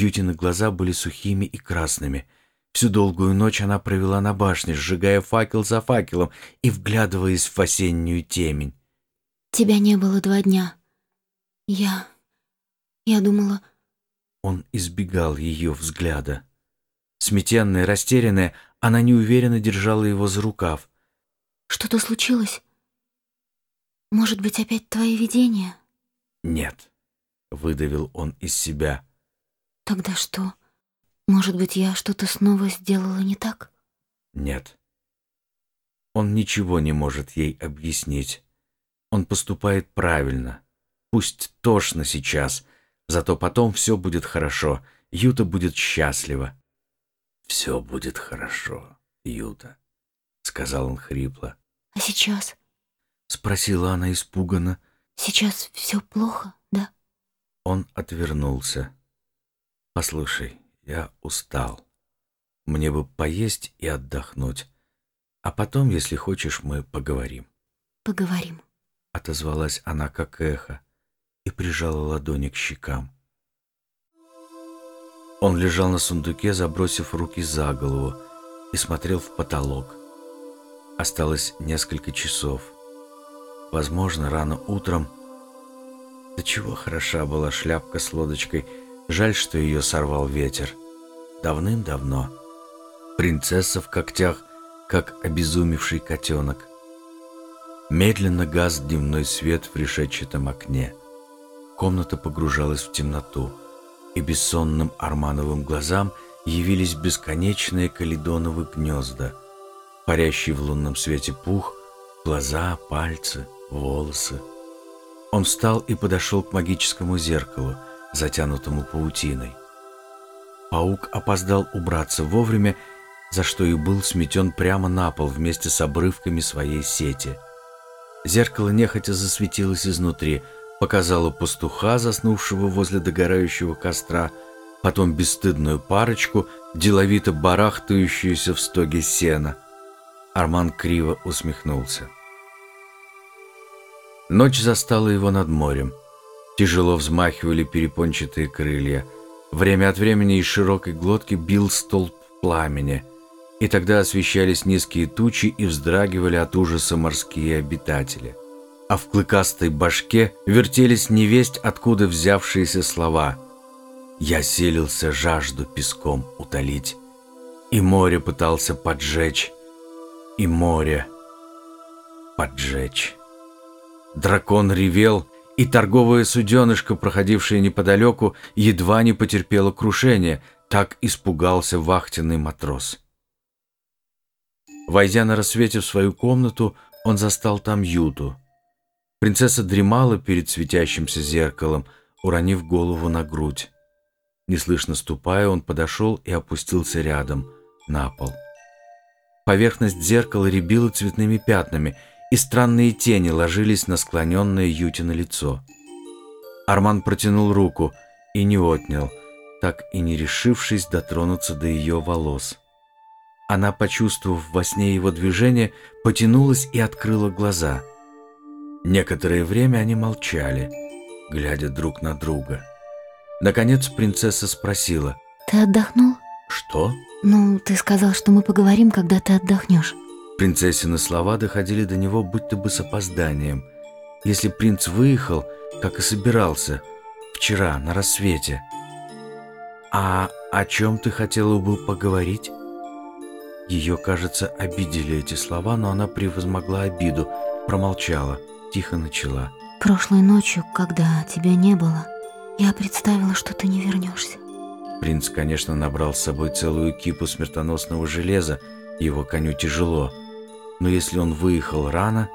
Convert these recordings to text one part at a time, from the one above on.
Ютины глаза были сухими и красными. Всю долгую ночь она провела на башне, сжигая факел за факелом и вглядываясь в осеннюю темень. «Тебя не было два дня. Я... я думала...» Он избегал ее взгляда. Сметенная, растерянная, она неуверенно держала его за рукав. «Что-то случилось? Может быть, опять твои видения?» «Нет», — выдавил он из себя. «Тогда что? Может быть, я что-то снова сделала не так?» «Нет». Он ничего не может ей объяснить. Он поступает правильно. Пусть тошно сейчас, зато потом все будет хорошо. Юта будет счастлива. «Все будет хорошо, Юта», — сказал он хрипло. «А сейчас?» — спросила она испуганно. «Сейчас все плохо, да?» Он отвернулся. «Послушай, я устал. Мне бы поесть и отдохнуть. А потом, если хочешь, мы поговорим». «Поговорим», — отозвалась она как эхо и прижала ладони к щекам. Он лежал на сундуке, забросив руки за голову, и смотрел в потолок. Осталось несколько часов. Возможно, рано утром... До чего хороша была шляпка с лодочкой. Жаль, что ее сорвал ветер. Давным-давно. Принцесса в когтях, как обезумевший котенок. Медленно газ дневной свет в решетчатом окне. Комната погружалась в темноту и бессонным армановым глазам явились бесконечные каледоновые гнезда, парящий в лунном свете пух, глаза, пальцы, волосы. Он встал и подошел к магическому зеркалу, затянутому паутиной. Паук опоздал убраться вовремя, за что и был сметен прямо на пол вместе с обрывками своей сети. Зеркало нехотя засветилось изнутри – показала пастуха, заснувшего возле догорающего костра, потом бесстыдную парочку, деловито барахтающуюся в стоге сена. Арман криво усмехнулся. Ночь застала его над морем. Тяжело взмахивали перепончатые крылья. Время от времени из широкой глотки бил столб пламени, и тогда освещались низкие тучи и вздрагивали от ужаса морские обитатели а в клыкастой башке вертелись невесть, откуда взявшиеся слова. Я селился жажду песком утолить, и море пытался поджечь, и море поджечь. Дракон ревел, и торговое суденышко, проходившее неподалеку, едва не потерпело крушение, так испугался вахтенный матрос. Войдя на рассвете в свою комнату, он застал там Юту — Принцесса дремала перед светящимся зеркалом, уронив голову на грудь. Неслышно ступая, он подошел и опустился рядом, на пол. Поверхность зеркала рябила цветными пятнами, и странные тени ложились на склоненное Ютино лицо. Арман протянул руку и не отнял, так и не решившись дотронуться до ее волос. Она, почувствовав во сне его движение, потянулась и открыла глаза — Некоторое время они молчали, глядя друг на друга. Наконец принцесса спросила. «Ты отдохнул?» «Что?» «Ну, ты сказал, что мы поговорим, когда ты отдохнешь». Принцессины слова доходили до него будто бы с опозданием. Если принц выехал, как и собирался, вчера, на рассвете. «А о чем ты хотела бы поговорить?» Ее, кажется, обидели эти слова, но она превозмогла обиду, промолчала тихо начала. «Прошлой ночью, когда тебя не было, я представила, что ты не вернешься. Принц, конечно, набрал с собой целую кипу смертоносного железа, его коню тяжело. Но если он выехал рано,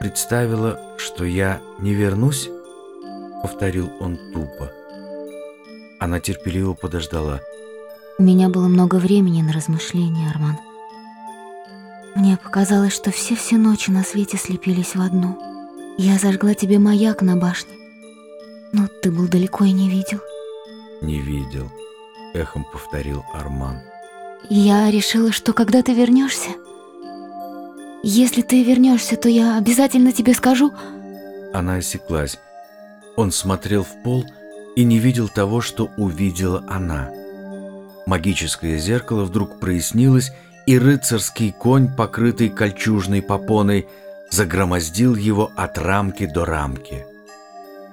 представила, что я не вернусь, повторил он тупо. Она терпеливо подождала. У меня было много времени на размышления, Арман. Мне показалось, что все-все ночи на свете слепились в одну. Я зажгла тебе маяк на башне, но ты был далеко и не видел. Не видел, эхом повторил Арман. Я решила, что когда ты вернешься, если ты вернешься, то я обязательно тебе скажу. Она осеклась. Он смотрел в пол, и не видел того, что увидела она. Магическое зеркало вдруг прояснилось, и рыцарский конь, покрытый кольчужной попоной, загромоздил его от рамки до рамки.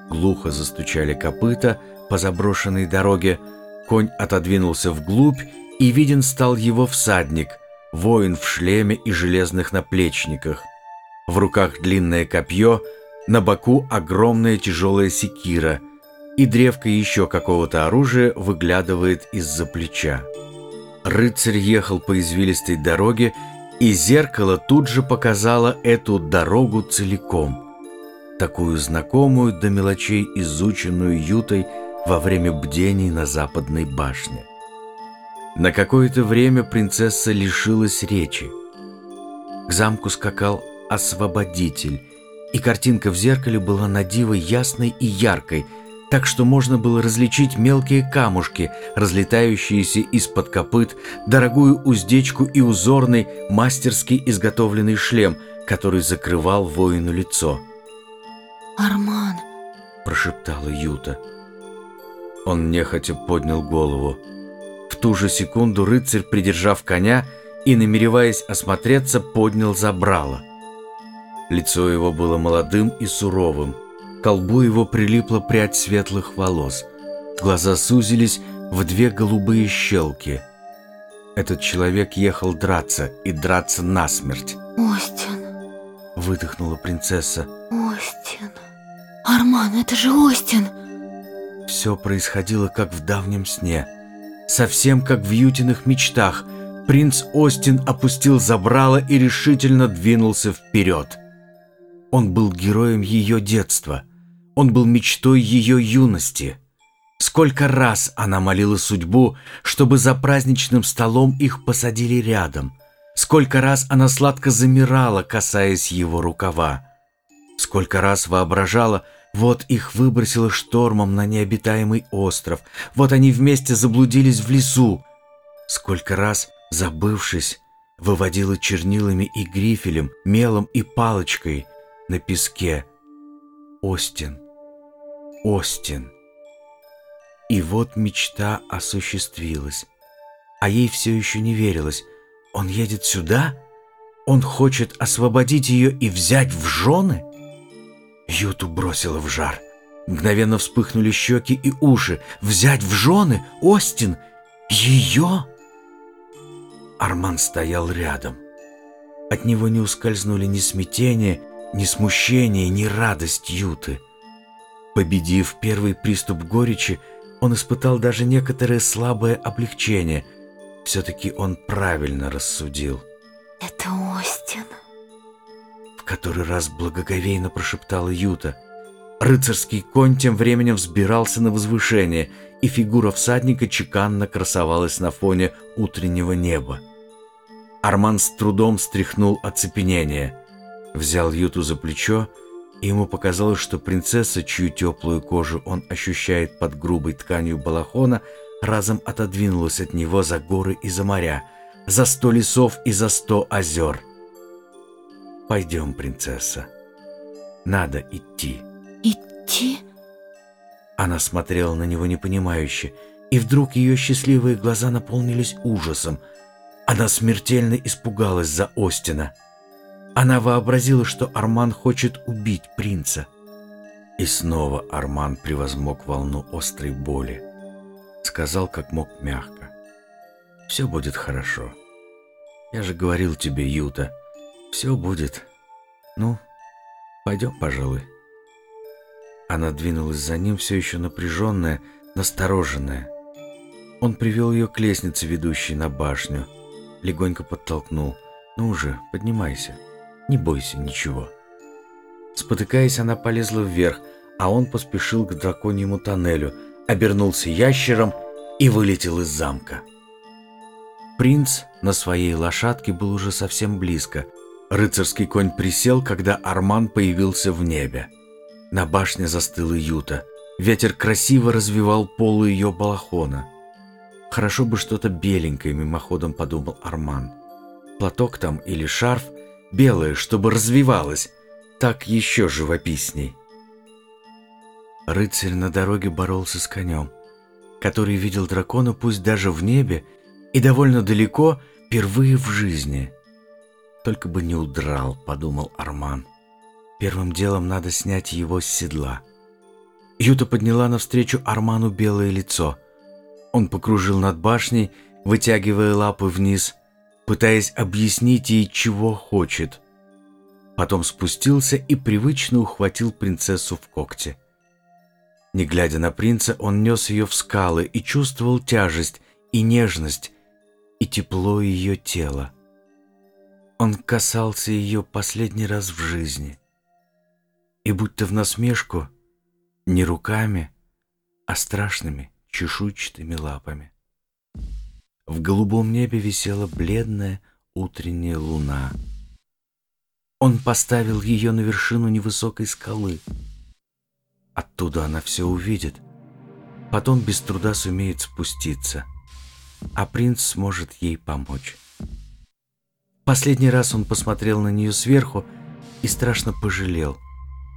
Глухо застучали копыта по заброшенной дороге, конь отодвинулся вглубь, и виден стал его всадник, воин в шлеме и железных наплечниках. В руках длинное копье, на боку огромная тяжелая секира, и древко еще какого-то оружия выглядывает из-за плеча. Рыцарь ехал по извилистой дороге, и зеркало тут же показало эту дорогу целиком, такую знакомую до мелочей изученную Ютой во время бдений на западной башне. На какое-то время принцесса лишилась речи. К замку скакал освободитель, и картинка в зеркале была на диво ясной и яркой, так что можно было различить мелкие камушки, разлетающиеся из-под копыт, дорогую уздечку и узорный, мастерски изготовленный шлем, который закрывал воину лицо. «Арман!» – прошептала Юта. Он нехотя поднял голову. Ту же секунду рыцарь, придержав коня и, намереваясь осмотреться, поднял забрало. Лицо его было молодым и суровым. К колбу его прилипла прядь светлых волос. Глаза сузились в две голубые щелки. Этот человек ехал драться, и драться насмерть. «Остин!» — выдохнула принцесса. «Остин! Арман, это же Остин!» Все происходило, как в давнем сне — Совсем как в Ютиных мечтах, принц Остин опустил забрало и решительно двинулся вперед. Он был героем ее детства. Он был мечтой ее юности. Сколько раз она молила судьбу, чтобы за праздничным столом их посадили рядом. Сколько раз она сладко замирала, касаясь его рукава. Сколько раз воображала, вот их выбросило штормом на необитаемый остров. Вот они вместе заблудились в лесу. Сколько раз, забывшись, выводила чернилами и грифелем, мелом и палочкой на песке. Остин, Остин. И вот мечта осуществилась. А ей все еще не верилось. Он едет сюда? Он хочет освободить ее и взять в жены? — Юту бросила в жар. Мгновенно вспыхнули щеки и уши. Взять в жены Остин? Ее? Арман стоял рядом. От него не ускользнули ни смятение, ни смущение, ни радость Юты. Победив первый приступ горечи, он испытал даже некоторое слабое облегчение. Все-таки он правильно рассудил. «Это Остин», который раз благоговейно прошептала Юта. Рыцарский конь тем временем взбирался на возвышение, и фигура всадника чеканно красовалась на фоне утреннего неба. Арман с трудом стряхнул оцепенение, взял Юту за плечо, и ему показалось, что принцесса, чью теплую кожу он ощущает под грубой тканью балахона, разом отодвинулась от него за горы и за моря, за сто лесов и за сто озер — Пойдем, принцесса. Надо идти. Идти? Она смотрела на него непонимающе, и вдруг ее счастливые глаза наполнились ужасом. Она смертельно испугалась за Остина. Она вообразила, что Арман хочет убить принца. И снова Арман превозмог волну острой боли. Сказал как мог мягко. «Все будет хорошо. Я же говорил тебе, Юта, все будет. Ну, пойдем, пожалуй. Она двинулась за ним, все еще напряженная, настороженная. Он привел ее к лестнице, ведущей на башню. Легонько подтолкнул. «Ну уже, поднимайся. Не бойся ничего». Спотыкаясь, она полезла вверх, а он поспешил к драконьему тоннелю, обернулся ящером и вылетел из замка. Принц на своей лошадке был уже совсем близко – Рыцарский конь присел, когда Арман появился в небе. На башне застыла Юта. Ветер красиво развивал полу ее балахона. Хорошо бы что-то беленькое, мимоходом подумал Арман. Платок там или шарф, белое, чтобы развивалось. Так еще живописней. Рыцарь на дороге боролся с конем, который видел дракона пусть даже в небе и довольно далеко, впервые в жизни. «Только бы не удрал», — подумал Арман. «Первым делом надо снять его с седла». Юта подняла навстречу Арману белое лицо. Он покружил над башней, вытягивая лапы вниз, пытаясь объяснить ей, чего хочет. Потом спустился и привычно ухватил принцессу в когти. Не глядя на принца, он нес ее в скалы и чувствовал тяжесть и нежность и тепло ее тела. Он касался ее последний раз в жизни. И будто в насмешку, не руками, а страшными чешуйчатыми лапами. В голубом небе висела бледная утренняя луна. Он поставил ее на вершину невысокой скалы. Оттуда она все увидит. Потом без труда сумеет спуститься, а принц сможет ей помочь. Последний раз он посмотрел на нее сверху и страшно пожалел,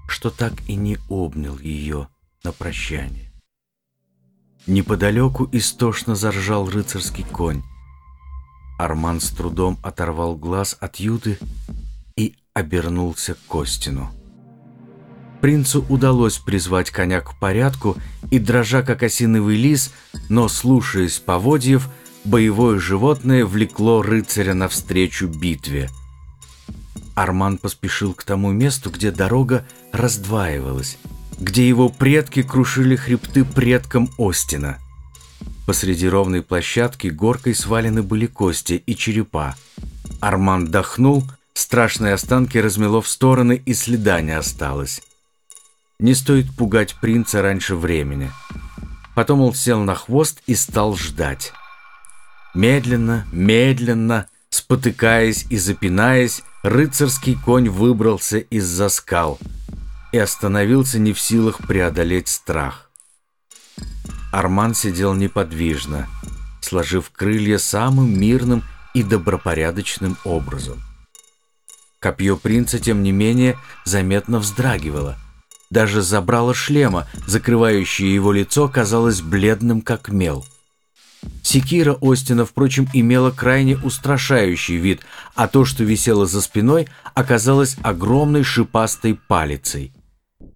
что так и не обнял ее на прощание. Неподалеку истошно заржал рыцарский конь. Арман с трудом оторвал глаз от Юты и обернулся к Костину. Принцу удалось призвать коня к порядку, и, дрожа как осиновый лис, но слушаясь поводьев, боевое животное влекло рыцаря навстречу битве. Арман поспешил к тому месту, где дорога раздваивалась, где его предки крушили хребты предкам Остина. Посреди ровной площадки горкой свалены были кости и черепа. Арман дохнул, страшные останки размело в стороны и следа не осталось. Не стоит пугать принца раньше времени. Потом он сел на хвост и стал ждать. Медленно, медленно, спотыкаясь и запинаясь, рыцарский конь выбрался из-за скал и остановился не в силах преодолеть страх. Арман сидел неподвижно, сложив крылья самым мирным и добропорядочным образом. Копье принца, тем не менее, заметно вздрагивало. Даже забрало шлема, закрывающее его лицо, казалось бледным, как мел. Секира Остина, впрочем, имела крайне устрашающий вид, а то, что висело за спиной, оказалось огромной шипастой палицей.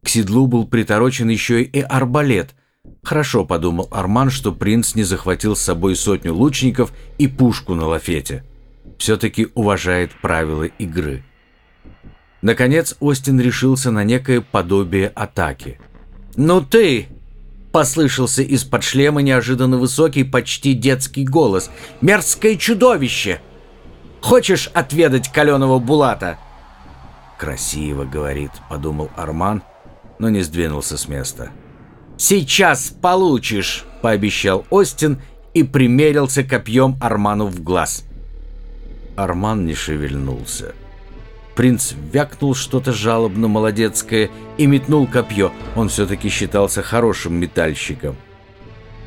К седлу был приторочен еще и арбалет. Хорошо, подумал Арман, что принц не захватил с собой сотню лучников и пушку на лафете. Все-таки уважает правила игры. Наконец Остин решился на некое подобие атаки. «Ну ты!» Послышался из-под шлема неожиданно высокий, почти детский голос. «Мерзкое чудовище! Хочешь отведать каленого булата?» «Красиво, — говорит, — подумал Арман, но не сдвинулся с места. «Сейчас получишь!» — пообещал Остин и примерился копьем Арману в глаз. Арман не шевельнулся. Принц вякнул что-то жалобно-молодецкое и метнул копье. Он все-таки считался хорошим метальщиком.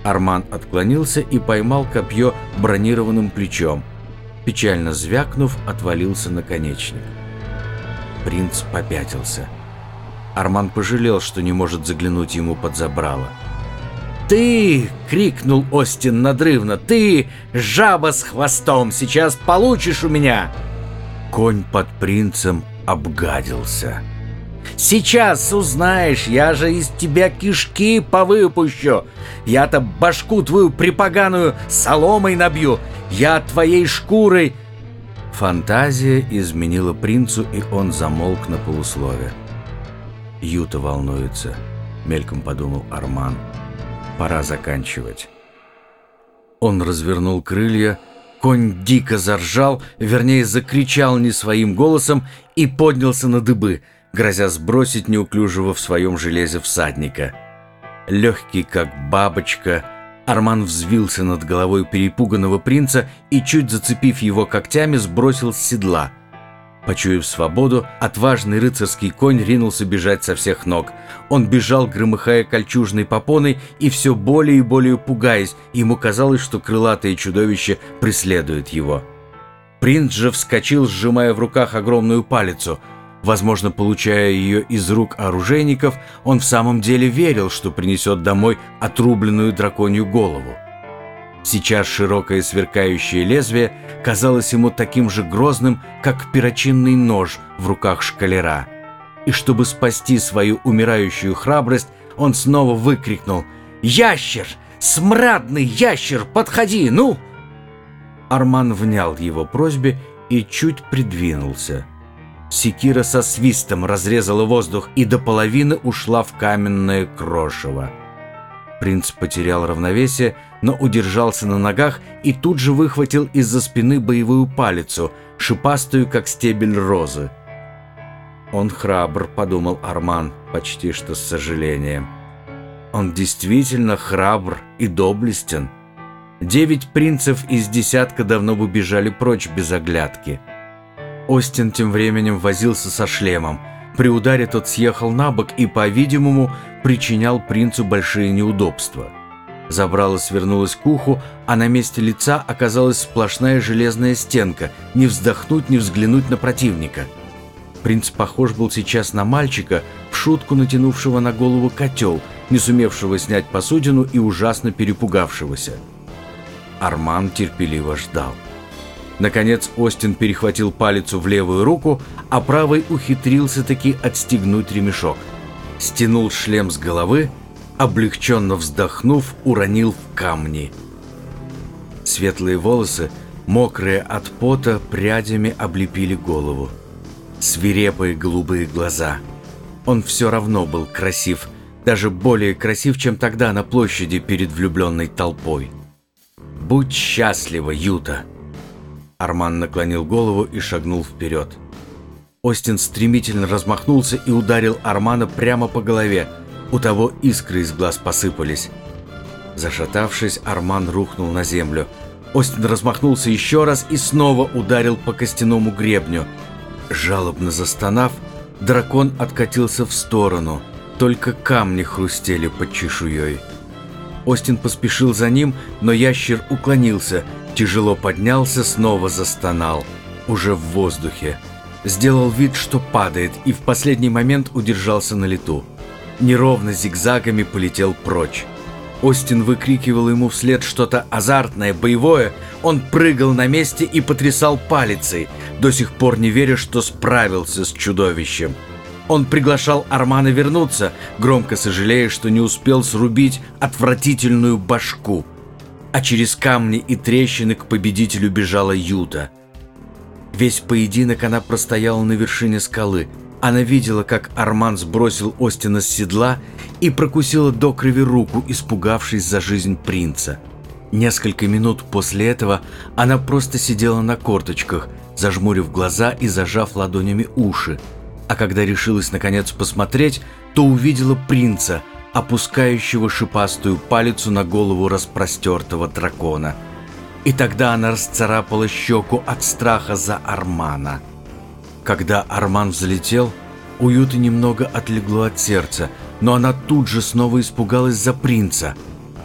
Арман отклонился и поймал копье бронированным плечом. Печально звякнув, отвалился наконечник. Принц попятился. Арман пожалел, что не может заглянуть ему под забрало. «Ты!» — крикнул Остин надрывно. «Ты, жаба с хвостом, сейчас получишь у меня!» Конь под принцем обгадился. «Сейчас узнаешь, я же из тебя кишки повыпущу. Я-то башку твою припоганую соломой набью. Я твоей шкурой...» Фантазия изменила принцу, и он замолк на полуслове. «Юта волнуется», — мельком подумал Арман. «Пора заканчивать». Он развернул крылья, — Конь дико заржал, вернее, закричал не своим голосом и поднялся на дыбы, грозя сбросить неуклюжего в своем железе всадника. Легкий, как бабочка, Арман взвился над головой перепуганного принца и, чуть зацепив его когтями, сбросил с седла – Почуяв свободу, отважный рыцарский конь ринулся бежать со всех ног. Он бежал, громыхая кольчужной попоной, и все более и более пугаясь, ему казалось, что крылатое чудовище преследует его. Принц же вскочил, сжимая в руках огромную палицу. Возможно, получая ее из рук оружейников, он в самом деле верил, что принесет домой отрубленную драконью голову. Сейчас широкое сверкающее лезвие казалось ему таким же грозным, как перочинный нож в руках шкалера. И чтобы спасти свою умирающую храбрость, он снова выкрикнул «Ящер! Смрадный ящер! Подходи, ну!» Арман внял его просьбе и чуть придвинулся. Секира со свистом разрезала воздух и до половины ушла в каменное крошево. Принц потерял равновесие, но удержался на ногах и тут же выхватил из-за спины боевую палицу, шипастую, как стебель розы. «Он храбр», — подумал Арман, почти что с сожалением. «Он действительно храбр и доблестен». Девять принцев из десятка давно бы бежали прочь без оглядки. Остин тем временем возился со шлемом. При ударе тот съехал на бок и, по-видимому, причинял принцу большие неудобства. Забрало свернулось к уху, а на месте лица оказалась сплошная железная стенка, не вздохнуть, не взглянуть на противника. Принц похож был сейчас на мальчика, в шутку натянувшего на голову котел, не сумевшего снять посудину и ужасно перепугавшегося. Арман терпеливо ждал. Наконец Остин перехватил палицу в левую руку, а правой ухитрился таки отстегнуть ремешок. Стянул шлем с головы, облегченно вздохнув, уронил в камни. Светлые волосы, мокрые от пота, прядями облепили голову. Свирепые голубые глаза. Он все равно был красив, даже более красив, чем тогда на площади перед влюбленной толпой. «Будь счастлива, Юта!» Арман наклонил голову и шагнул вперед. Остин стремительно размахнулся и ударил Армана прямо по голове. У того искры из глаз посыпались. Зашатавшись, Арман рухнул на землю. Остин размахнулся еще раз и снова ударил по костяному гребню. Жалобно застонав, дракон откатился в сторону. Только камни хрустели под чешуей. Остин поспешил за ним, но ящер уклонился, тяжело поднялся, снова застонал. Уже в воздухе. Сделал вид, что падает, и в последний момент удержался на лету. Неровно зигзагами полетел прочь. Остин выкрикивал ему вслед что-то азартное, боевое. Он прыгал на месте и потрясал палицей, до сих пор не веря, что справился с чудовищем. Он приглашал Армана вернуться, громко сожалея, что не успел срубить отвратительную башку. А через камни и трещины к победителю бежала Юта. Весь поединок она простояла на вершине скалы. Она видела, как Арман сбросил Остина с седла и прокусила до крови руку, испугавшись за жизнь принца. Несколько минут после этого она просто сидела на корточках, зажмурив глаза и зажав ладонями уши – а когда решилась наконец посмотреть, то увидела принца, опускающего шипастую палицу на голову распростертого дракона. И тогда она расцарапала щеку от страха за Армана. Когда Арман взлетел, уюта немного отлегло от сердца, но она тут же снова испугалась за принца.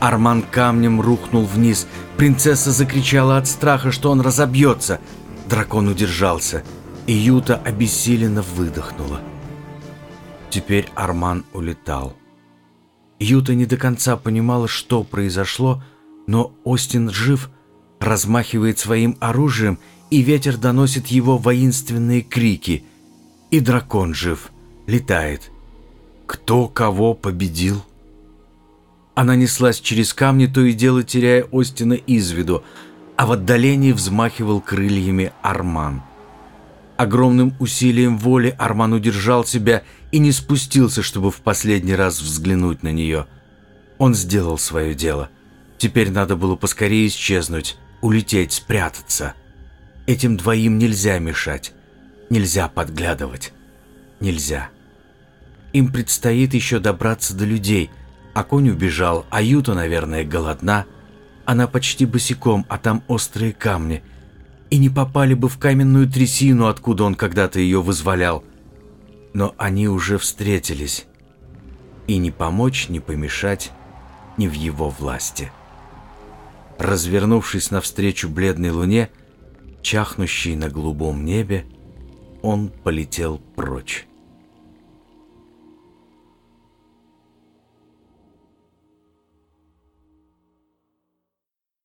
Арман камнем рухнул вниз, принцесса закричала от страха, что он разобьется. Дракон удержался – и Юта обессиленно выдохнула. Теперь Арман улетал. Юта не до конца понимала, что произошло, но Остин жив, размахивает своим оружием, и ветер доносит его воинственные крики. И дракон жив, летает. Кто кого победил? Она неслась через камни, то и дело теряя Остина из виду, а в отдалении взмахивал крыльями Арман. Огромным усилием воли Арман удержал себя и не спустился, чтобы в последний раз взглянуть на нее. Он сделал свое дело. Теперь надо было поскорее исчезнуть, улететь, спрятаться. Этим двоим нельзя мешать, нельзя подглядывать, нельзя. Им предстоит еще добраться до людей, а конь убежал, а Юта, наверное, голодна. Она почти босиком, а там острые камни – и не попали бы в каменную трясину, откуда он когда-то ее вызволял. Но они уже встретились, и ни помочь, ни помешать не в его власти. Развернувшись навстречу бледной луне, чахнущей на голубом небе, он полетел прочь.